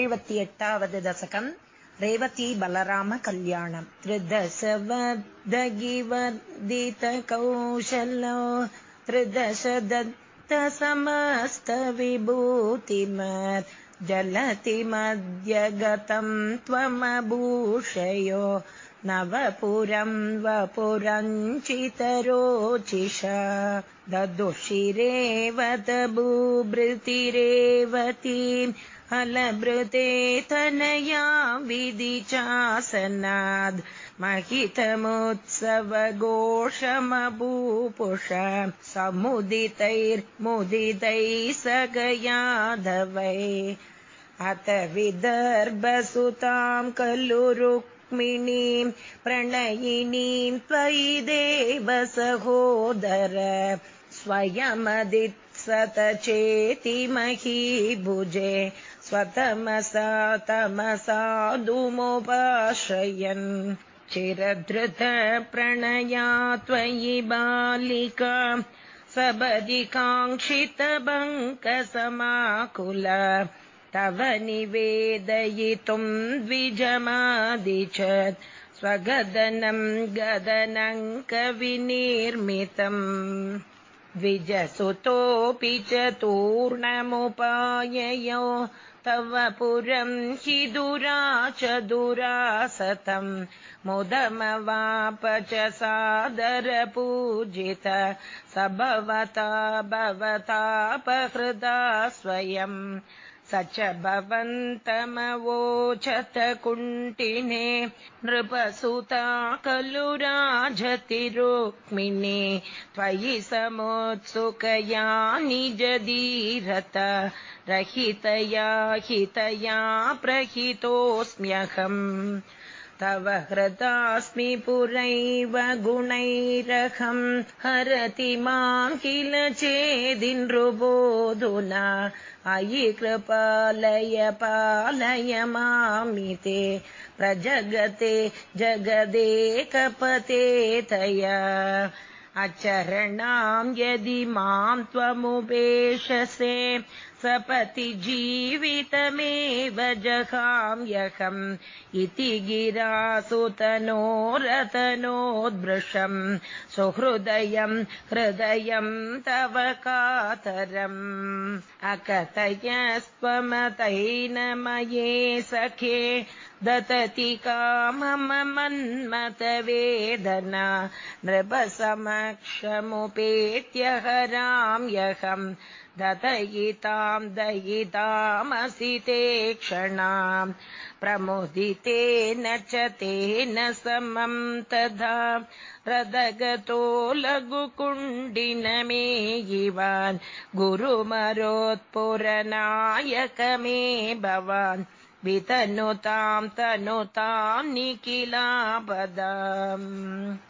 एवति एटावद् दशकम् रेवती बलराम कल्याणम्। त्रिदशवद्दगिवर्दितकौशलो त्रिदश दत्त समस्त विभूतिमत् जलति मद्य गतम् त्वमभूषयो नवपुरम् वपुरञ्चितरोचिषा ददुषिरेवत भूभृतिरेवती अलभृते तनया विधि चासनाद् महितमुत्सवघोषमभूपुष समुदितैर्मुदितैः स गयाधवै अथ विदर्भसुताम् खलु रुक्मिणीम् प्रणयिनीम् त्वयि देव सहोदर स्वयमदित्सत चेति महीभुजे स्वतमसा तमसाधुमुपाश्रयन् चिरधृत प्रणया त्वयि बालिका सबदिकाङ्क्षितबङ्कसमाकुल तव निवेदयितुम् द्विजमादिचत् स्वगदनम् गदनङ्कविनिर्मितम् द्विजसुतोऽपि चतुर्णमुपाययो तव पुरम् हि दुराचदुरासतम् मुदमवाप च सादरपूजित स भवता भवतापहृदा स्वयम् स च भवन्तमवोचत कुण्टिने नृपसुता खलु रुक्मिणे त्वयि समुत्सुकया निजधीरत रहितया हितया प्रहितोऽस्म्यहम् तव हृदास्मि पुरैव गुणैरहम् हरति माम् किल चेदिनृबोधुना। अयि कृपालय पालय मामिते प्रजगते जगदेकपते तया अचरणाम् यदि माम् त्वमुपेशसे सपति जीवितमेव जहाम्यहम् इति गिरासुतनोरतनोद्भृशम् सुहृदयम् हृदयम् तव कातरम्। अकथयस्त्वमतैनमये सखे दतति काममन्मतवेदना नृपसमक्षमुपेत्य हराम्यहम् दतयिताम् दयितामसि ते क्षणाम् प्रमुदितेन च तेन समम् तथा इवान् गुरुमरोत्पुरनायक मे भवान् वितनुताम् तनुताम् निखिलापदाम्